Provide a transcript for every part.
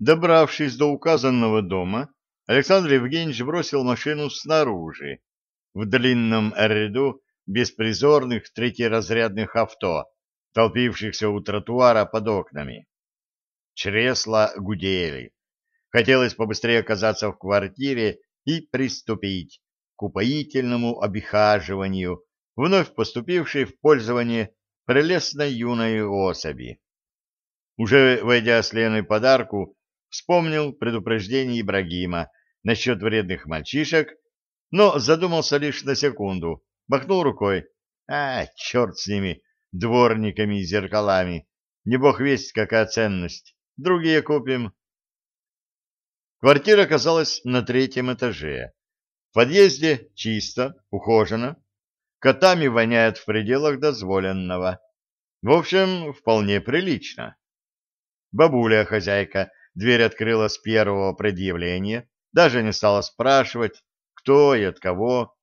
Добравшись до указанного дома, Александр Евгеньевич бросил машину снаружи, в длинном ряду беспризорных третьеразрядных авто, толпившихся у тротуара под окнами. Чресла гудели. Хотелось побыстрее оказаться в квартире и приступить к упоительному обихаживанию вновь поступившей в пользование прелестной юной особи. Уже войдя с Леной подарку, вспомнил предупреждение Ибрагима насчет вредных мальчишек, но задумался лишь на секунду, махнул рукой. А, черт с ними, дворниками и зеркалами. Не бог весть, какая ценность. Другие купим. Квартира оказалась на третьем этаже. В подъезде чисто, ухожено. Котами воняет в пределах дозволенного. В общем, вполне прилично. Бабуля, хозяйка, дверь открыла с первого предъявления, даже не стала спрашивать, кто и от кого.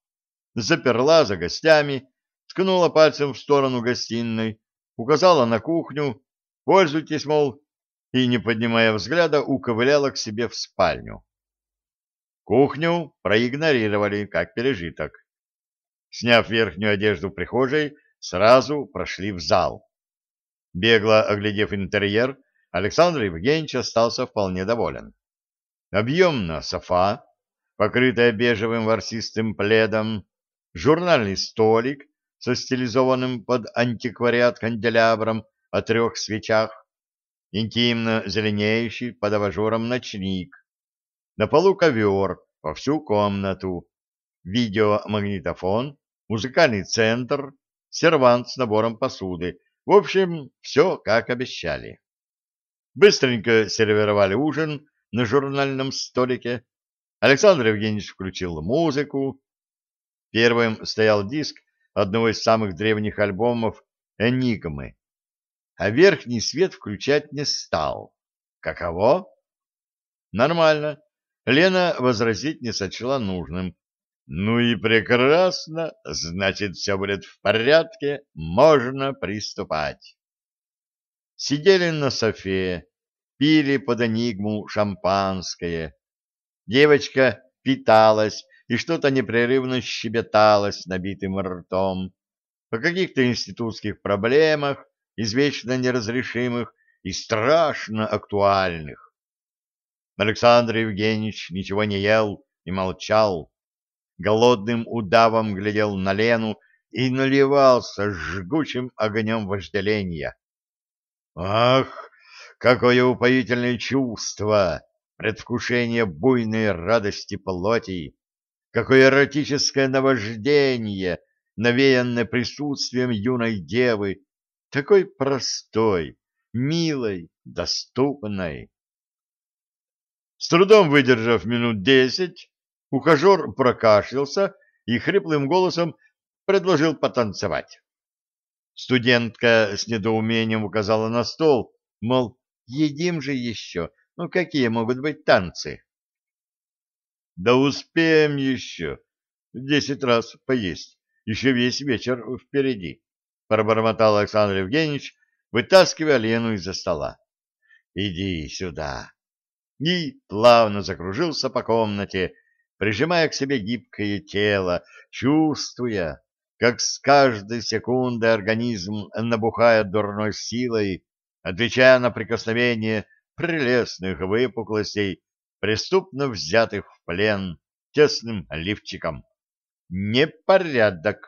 Заперла за гостями, ткнула пальцем в сторону гостиной, указала на кухню, пользуйтесь, мол, и, не поднимая взгляда, уковыляла к себе в спальню. Кухню проигнорировали, как пережиток. Сняв верхнюю одежду прихожей, сразу прошли в зал. Бегло оглядев интерьер, Александр Евгеньевич остался вполне доволен. Объемная софа, покрытая бежевым ворсистым пледом, журнальный столик со стилизованным под антиквариат канделябром о трех свечах, интимно зеленеющий под абажуром ночник, на полу ковер во всю комнату, видеомагнитофон, музыкальный центр, сервант с набором посуды. В общем, все как обещали. Быстренько сервировали ужин на журнальном столике. Александр Евгеньевич включил музыку. Первым стоял диск одного из самых древних альбомов «Энигмы», а верхний свет включать не стал. Каково? Нормально. Лена возразить не сочла нужным. Ну и прекрасно, значит, все будет в порядке, можно приступать сидели на софе, пили под энигму шампанское. Девочка питалась и что-то непрерывно щебетала с набитым ртом о каких-то институтских проблемах, извечно неразрешимых и страшно актуальных. Александр Евгеньевич ничего не ел и молчал, голодным удавом глядел на Лену и наливался жгучим огнем вожделения. Ах, какое упоительное чувство! Предвкушение буйной радости плоти! Какое эротическое наваждение, навеянное присутствием юной девы, такой простой, милой, доступной. С трудом выдержав минут десять, ухажер прокашлялся и хриплым голосом предложил потанцевать. Студентка с недоумением указала на стол, мол, едим же еще, ну какие могут быть танцы? Да успеем еще десять раз поесть, еще весь вечер впереди, пробормотал Александр Евгеньевич, вытаскивая Лену из-за стола. Иди сюда. И плавно закружился по комнате, прижимая к себе гибкое тело, чувствуя, как с каждой секунды организм набухает дурной силой, отвечая на прикосновение прелестных выпуклостей, преступно взятых в плен тесным лифчиком. Непорядок.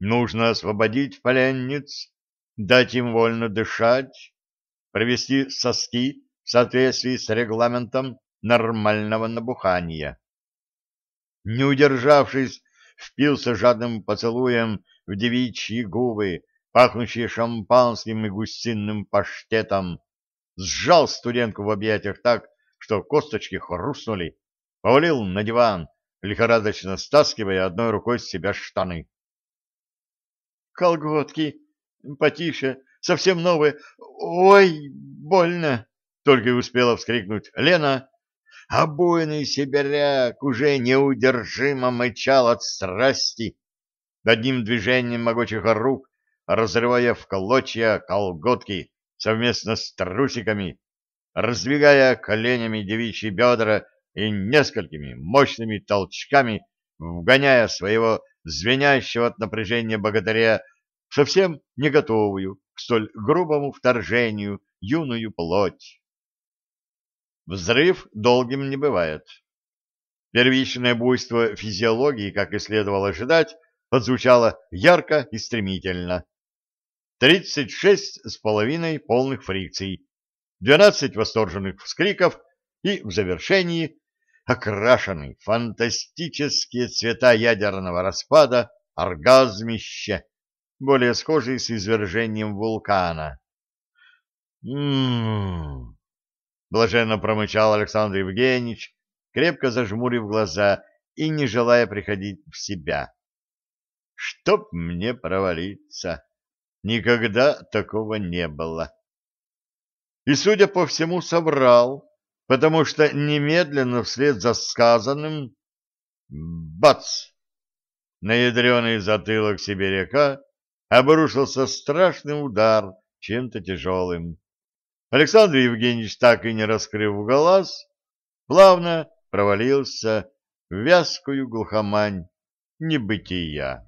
Нужно освободить пленниц, дать им вольно дышать, провести соски в соответствии с регламентом нормального набухания. Не удержавшись впился жадным поцелуем в девичьи губы, пахнущие шампанским и гусиным паштетом, сжал студентку в объятиях так, что косточки хрустнули, повалил на диван, лихорадочно стаскивая одной рукой с себя штаны. «Колготки! Потише! Совсем новые! Ой, больно!» Только и успела вскрикнуть Лена, буйный сибиряк уже неудержимо мычал от страсти, одним движением могучих рук разрывая в клочья колготки совместно с трусиками, раздвигая коленями девичьи бедра и несколькими мощными толчками вгоняя своего звенящего от напряжения богатыря совсем не готовую к столь грубому вторжению юную плоть. Взрыв долгим не бывает. Первичное буйство физиологии, как и следовало ожидать, отзвучало ярко и стремительно. Тридцать шесть с половиной полных фрикций, двенадцать восторженных вскриков и в завершении окрашенный фантастические цвета ядерного распада оргазмище, более схожий с извержением вулкана. «М-м-м!» Блаженно промычал Александр Евгеньевич, крепко зажмурив глаза и не желая приходить в себя. «Чтоб мне провалиться! Никогда такого не было!» И, судя по всему, соврал, потому что немедленно вслед за сказанным бац! На ядреный затылок сибиряка обрушился страшный удар чем-то тяжелым. Александр Евгеньевич, так и не раскрыв глаз, плавно провалился в вязкую глухомань небытия.